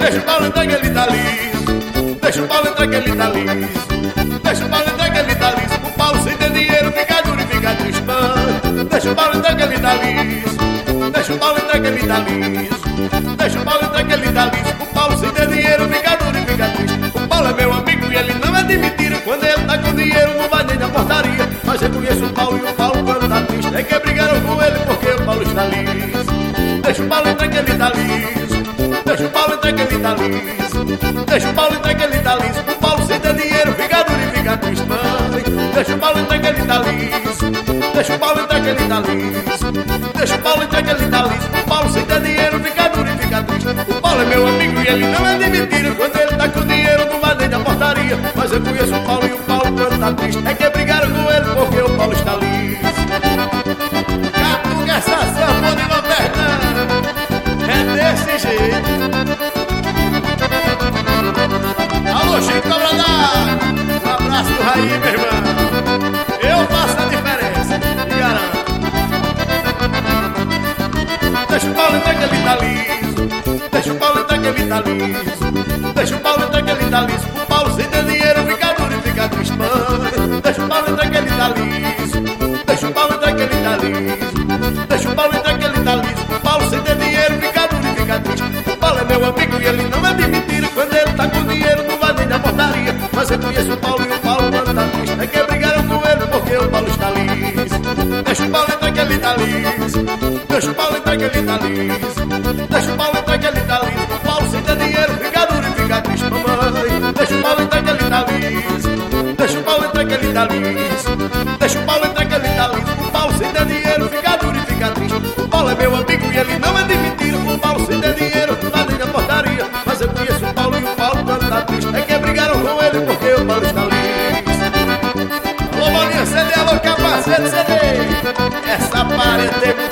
Deixa o pau entrar que ele tá liso. Deixa o pau entrar que ele tá liso. Deixa o pau entrar que ele tá liso. O pau sem ter dinheiro fica duro e fica tristão Deixa o pau entrar que ele tá liso. Deixa o pau entrar que ele tá liso. Deixa o pau entrar que ele tá liso. O pau sem ter dinheiro fica duro e fica triste O pau é meu amigo e ele não é de mentira. Quando ele tá com dinheiro não vai nem na portaria. Mas eu conheço o pau e o pau. Paulo entrar que ele tá liso. Deixa o Paulo entrar que ele tá liso. Deixa o Paulo entrar que ele tá liso. O Paulo sem ter dinheiro fica duro e fica triste Deixa o Paulo entrar que ele tá liso. Deixa o Paulo entrar que ele tá liso. Deixa o Paulo entrar que ele tá liso. O Paulo ter dinheiro fica duro e fica triste O Paulo é meu amigo e ele não é de mentira Quando ele tá com dinheiro não vai nem da portaria. Mas eu conheço o Paulo e o Paulo quando tá triste É que Alô, Chico Cobradar! Um abraço do Raí, meu irmão. Eu faço a diferença, te garanto. Deixa o Paulo entrar que ele tá liso. Deixa o Paulo entrar que ele tá liso. Deixa o Paulo entrar que ele tá liso. Meu amigo e ele não é de mentira. Quando ele tá com dinheiro não vai nem na portaria. Mas eu conheço o Paulo e o Paulo quando tá triste. É que brigaram com ele porque o Paulo está liso. Deixa o Paulo entrar que ele tá liso. Deixa o Paulo entrar que ele tá liso. Essa parede